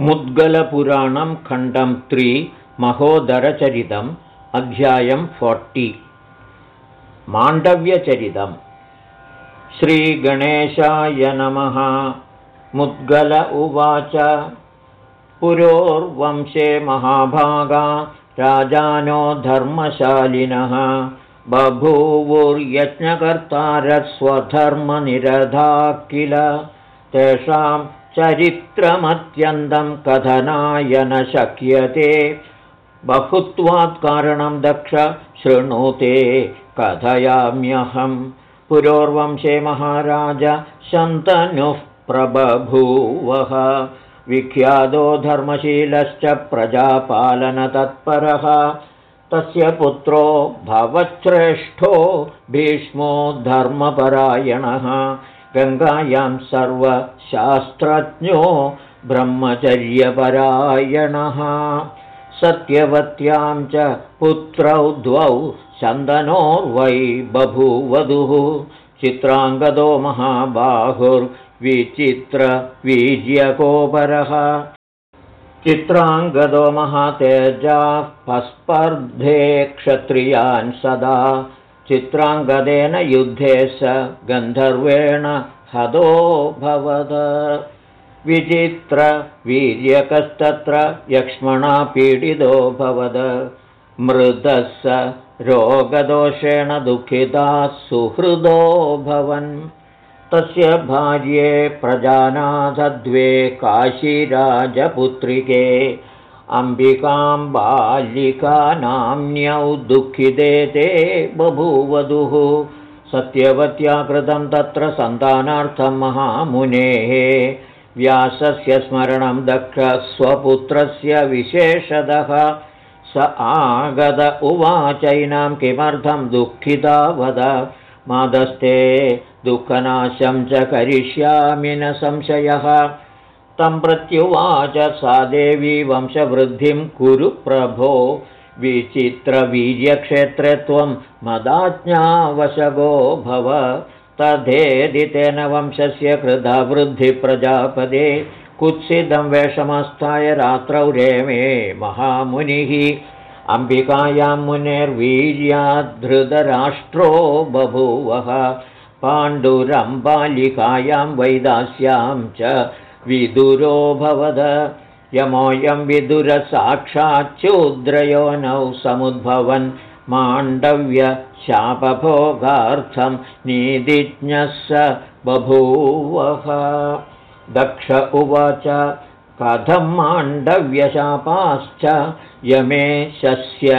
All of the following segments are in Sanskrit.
मुद्गलपुराणं खण्डं त्रि महोदरचरितम् अध्यायं फोर्टि। माण्डव्यचरितम्। श्रीगणेशाय नमः। मुद्गल उवाच। पुरोर्वंशे महाभागा राजानो धर्मशालिनः। बभूवुर्यज्ञकर्तारस्वधर्मनिरधा किल। तेषां चरित्रमत्यन्तं कथनाय न शक्यते। बहुत्वात् कारणं दक्ष शृणुते कथयाम्यहं। पुरोर्वंशे महाराज शन्तनुः प्रबभूवः। विख्यातो धर्मशीलश्च प्रजापालनतत्परः तस्य पुत्रो भवच्छ्रेष्ठो भीष्मो धर्मपरायणः गङ्गायां सर्वशास्त्रज्ञो ब्रह्मचर्यपरायणः। सत्यवत्यां च पुत्रौ द्वौ चन्दनोर्वै बभूवधुः। चित्राङ्गदो महाबाहुर्विचित्रवीर्यकोपरः चित्राङ्गदो पस्पर्धे क्षत्रियान् सदा चित्राङ्गदेन युद्धे स गन्धर्वेण हदोऽभवद विचित्रवीर्यकस्तत्र यक्ष्मणा पीडितोऽभवद मृदः स रोगदोषेण दुःखिताः सुहृदोऽभवन् तस्य भार्ये प्रजानाथद्वे काशीराजपुत्रिके अम्बिकां बालिकानाम्न्यौ दुःखिते ते बभूवधुः। सत्यवत्या कृतं तत्र सन्तानार्थं महामुनेः। व्यासस्य स्मरणं दक्ष स्वपुत्रस्य विशेषदः स आगद उवाचैनां किमर्थं दुःखिता वद। मादस्ते दुःखनाशं च करिष्यामि न संशयः तं प्रत्युवाच सा देवी वंशवृद्धिं कुरु प्रभो। विचित्रवीर्यक्षेत्रे त्वं मदाज्ञावशगो भव। तथेदितेन वंशस्य कृतवृद्धिप्रजापदे कुत्सितं वेषमस्थाय रात्रौ रेमे महामुनिः। अम्बिकायां मुनेर्वीर्याद्धृतराष्ट्रो बभूवः। पाण्डुरम्बालिकायां वैदास्यां च विदुरोऽभवद यमोऽयं विदुरसाक्षाच्चूद्रयोनौ समुद्भवन् माण्डव्यशापभोगार्थं नीतिज्ञः स बभूवः। दक्ष उवाच कथं माण्डव्यशापाश्च यमेशस्य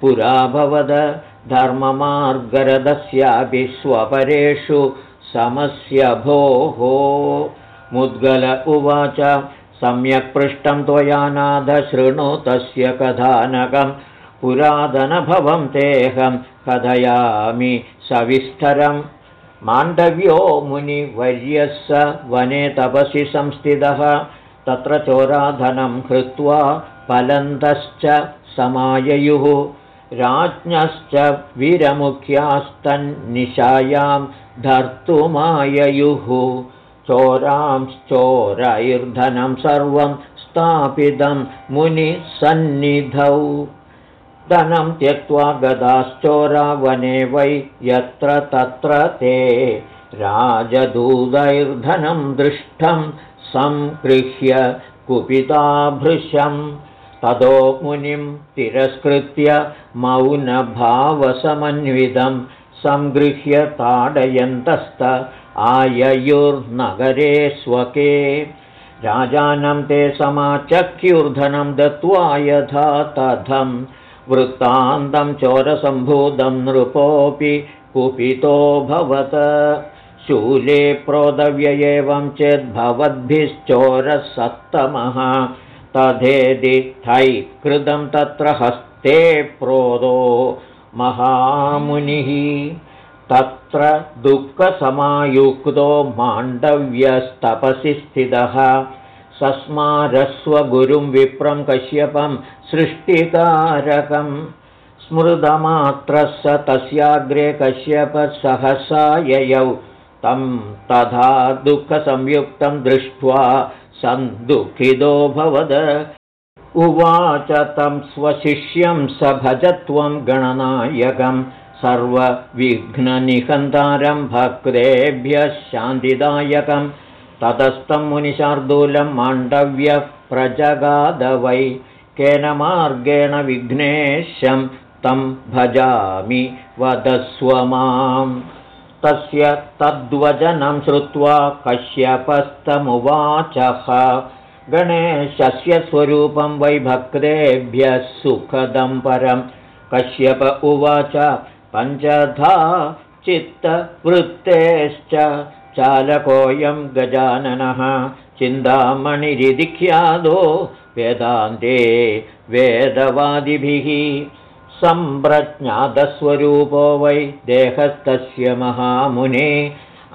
पुराभवद धर्ममार्गरदस्यापि स्वपरेषु समस्य भोः मुद्गल उवाच सम्यक् पृष्टं त्वया नाद शृणु तस्य कथानकं पुरातनभवं तेऽहं कथयामि सविस्तरं माण्डव्यो मुनिवर्यः स वने तपसि संस्थितः। तत्र चोराधनं कृत्वा फलन्तश्च समाययुः। राज्ञश्च वीरमुख्यास्तन्निशायां धर्तुमाययुः चोरांश्चोरैर्धनं सर्वं स्थापितं मुनिसन्निधौ। धनं त्यक्त्वा गदाश्चोरा वने वै यत्र तत्र ते। राजदूतैर्धनं दृष्टं सङ्गृह्य कुपिताभृशं ततो मुनिं तिरस्कृत्य मौनभावसमन्वितं सङ्गृह्य ताडयन्तस्त आययुर्नगरे स्वके। राजानं ते समाचक्युर्धनं दत्त्वा यथा तथं। वृत्तान्तं चोरसम्भूतं नृपोऽपि कुपितोऽभवत् शूले प्रोदव्य एवं चेद्भवद्भिश्चोरः सत्तमः तथेदि थै कृतं तत्र हस्ते प्रोदो। महामुनिः तत्र दुःखसमायुक्तो माण्डव्यस्तपसि स्थितः। सस्मारस्वगुरुं विप्रं कश्यपं सृष्टिकारकं। स्मृतमात्रः स तस्याग्रे कश्यपसहसा ययौ। तं तथा दुःखसंयुक्तं दृष्ट्वा सन्दुःखितोऽभवद उवाच तं स्वशिष्यं स भजत्वं गणनायकं सर्वविघ्ननिहन्तारं भक्तेभ्यः शान्तिदायकं ततस्तं मुनिशार्दूलं माण्डव्यः प्रजगादवै केन मार्गेण विघ्नेशं तं भजामि वदस्व माम्। तस्य तद्वचनं श्रुत्वा कश्यपस्तमुवाचः। गणेशस्य स्वरूपं वै भक्तेभ्यः सुखदं परं। कश्यप उवाच पञ्चधा चित्तवृत्तेश्च चालकोऽयं गजाननः चिन्तामणिरिधिख्यादो वेदान्ते वेदवादिभिः सम्प्रज्ञातस्वरूपो वै देहस्तस्य महामुने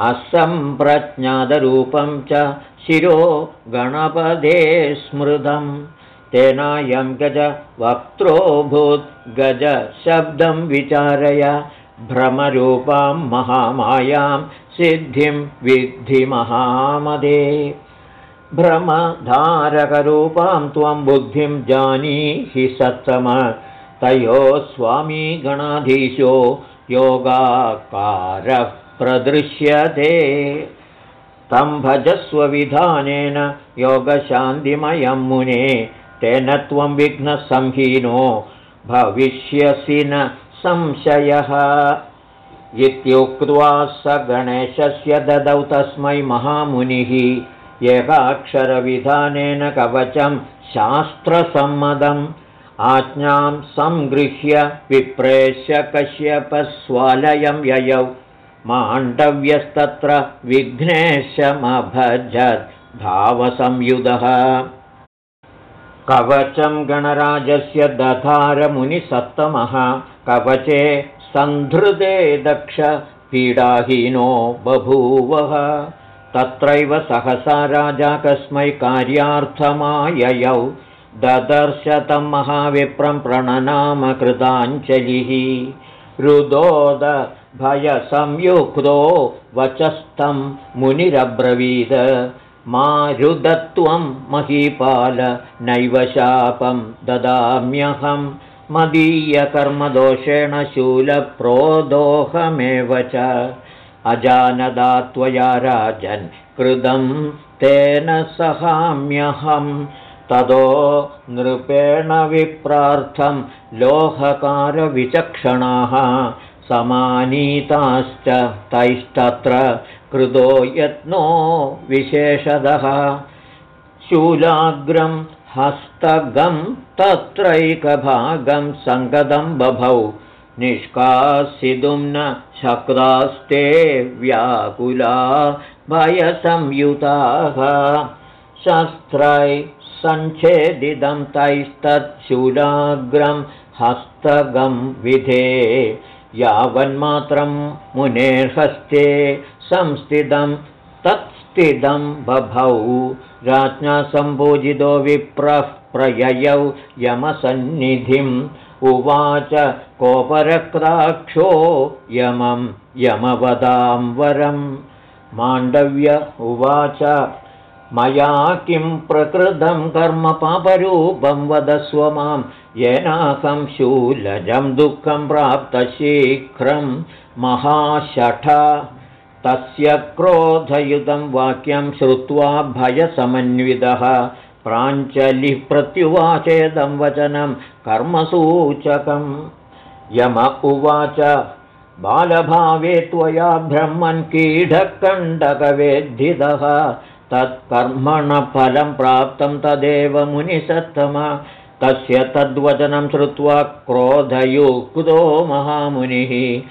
असम्प्रज्ञातरूपं च शिरो गणपदे स्मृतम् तेनायं गज वक्त्रोऽभूत् गजशब्दं विचारय भ्रमरूपां महामायां सिद्धिं विद्धिमहामदे भ्रमधारकरूपां त्वं बुद्धिं जानीहि सत्तम। तयोः स्वामी गणाधीशो योगाकारः प्रदृश्यते। तं भजस्वविधानेन योगशान्तिमयं मुने तेन त्वं विघ्नसंहीनो भविष्यसि न संशयः। इत्युक्त्वा स गणेशस्य ददौ तस्मै महामुनिः एकाक्षरविधानेन कवचं शास्त्रसम्मतम्। आज्ञां सङ्गृह्य विप्रेष्य कश्यपस्वालयं ययौ। माण्डव्यस्तत्र विघ्नेशमभजद् भावसंयुधः कवचं गणराजस्य दधारमुनिसत्तमः कवचे सन्धृते दक्ष पीडाहीनो बभूवः। तत्रैव सहसा राजा कस्मै कार्यार्थमाययौ ददर्शतं महाविप्रं प्रणनामकृताञ्जलिः। रुदोदभयसंयुक्तो वचस्तं मुनिरब्रवीद मा रुदत्वं महीपाल नैव शापं ददाम्यहं मदीयकर्मदोषेण शूलप्रोदोहमेव च। अजानदा त्वया राजन् कृतं तेन सहाम्यहम् ततो नृपेण विप्रार्थं लोहकारविचक्षणाः समानीताश्च तैस्तत्र कृतो यत्नो विशेषदः। शूलाग्रं हस्तगं तत्रैकभागं सङ्गदं बभौ। निष्कासितुं न शक्तास्ते व्याकुला भयसंयुताः। शस्त्रै सञ्छेदिदं तैस्तच्छूलाग्रं हस्तगं विधे यावन्मात्रं मुनेर्हस्ते संस्थितं तत्स्थितं बभौ। राज्ञा सम्पूजितो विप्रः प्रययौ यमसन्निधिम्। उवाच कोपरक्राक्षो यमं यमवदां वरं माण्डव्य उवाच मया किं प्रकृतं कर्म पापरूपं वदस्व मां येनाहं शूलजं दुःखं प्राप्तशीघ्रं महाशठ। तस्य क्रोधयुतं वाक्यं श्रुत्वा भयसमन्वितः। प्राञ्जलिः प्रत्युवाचेदं वचनं कर्मसूचकं यम उवाच बालभावे त्वया ब्रह्मन् कीढकण्डकवेद्धितः। तत्कर्मणफलं प्राप्तं तदेव मुनिसत्तम तस्य तद्वचनं श्रुत्वा क्रोधयुक्तो महामुनिः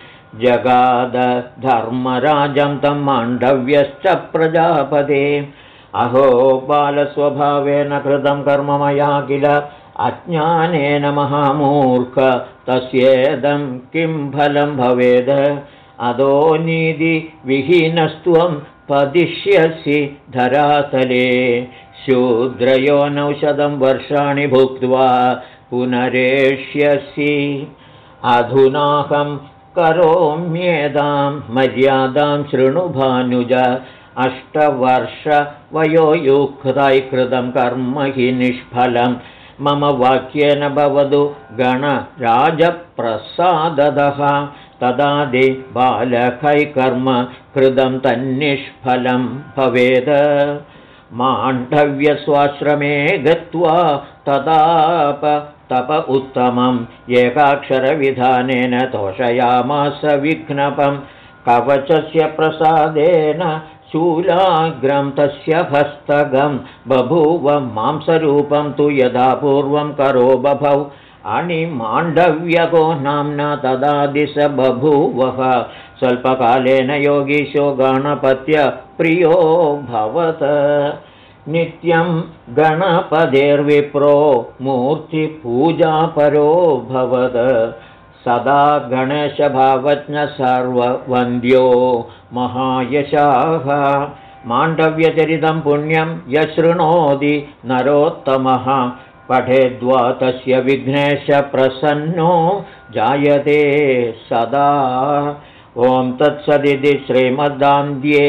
जगादधर्मराजं तं माण्डव्यश्च प्रजापदे अहो बालस्वभावेन कृतं कर्म मया किल? अज्ञानेन महामूर्ख तस्येदं किं फलं भवेद्? अदो निधिविहीनस्त्वं पदिष्यसि धरातले शूद्रयोनौषधं वर्षाणि भुक्त्वा पुनरेष्यसि। अधुनाहं करोम्येदां मर्यादां शृणुभानुज कृतं कर्म हि निष्फलं। मम वाक्येन भवतु गणराजप्रसाददः। तदादि बालकैकर्म कृतं तन्निष्फलं भवेद माण्डव्यस्वाश्रमे गत्वा तदाप तप उत्तमम् एकाक्षरविधानेन तोषयामास विघ्नपं कवचस्य प्रसादेन शूलाग्रं तस्य हस्तगं बभूव मांसरूपं तु यदा पूर्वं करो बभौ। अणिमाण्डव्यको नाम्ना तदादिश बभूवः स्वल्पकालेन योगीशो गणपत्यप्रियो भवत। नित्यं गणपदेर्विप्रो मूर्तिपूजापरो भवद सदा गणेशभावज्ञ सर्ववन्द्यो महायशाः। माण्डव्यचरितं पुण्यं यशृणोति नरोत्तमः। पठेद्वा तस्य विघ्नेशप्रसन्नो जायते सदा ॐ तत्सदिति श्रीमद्दान्ध्ये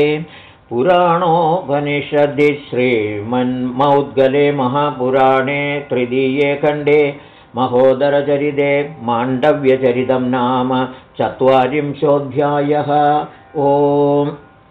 पुराणोपनिषदि श्रीमन्मौद्गले महापुराणे तृतीये खण्डे महोदरचरिते माण्डव्यचरितं नाम चत्वारिंशोऽध्यायः। ओम्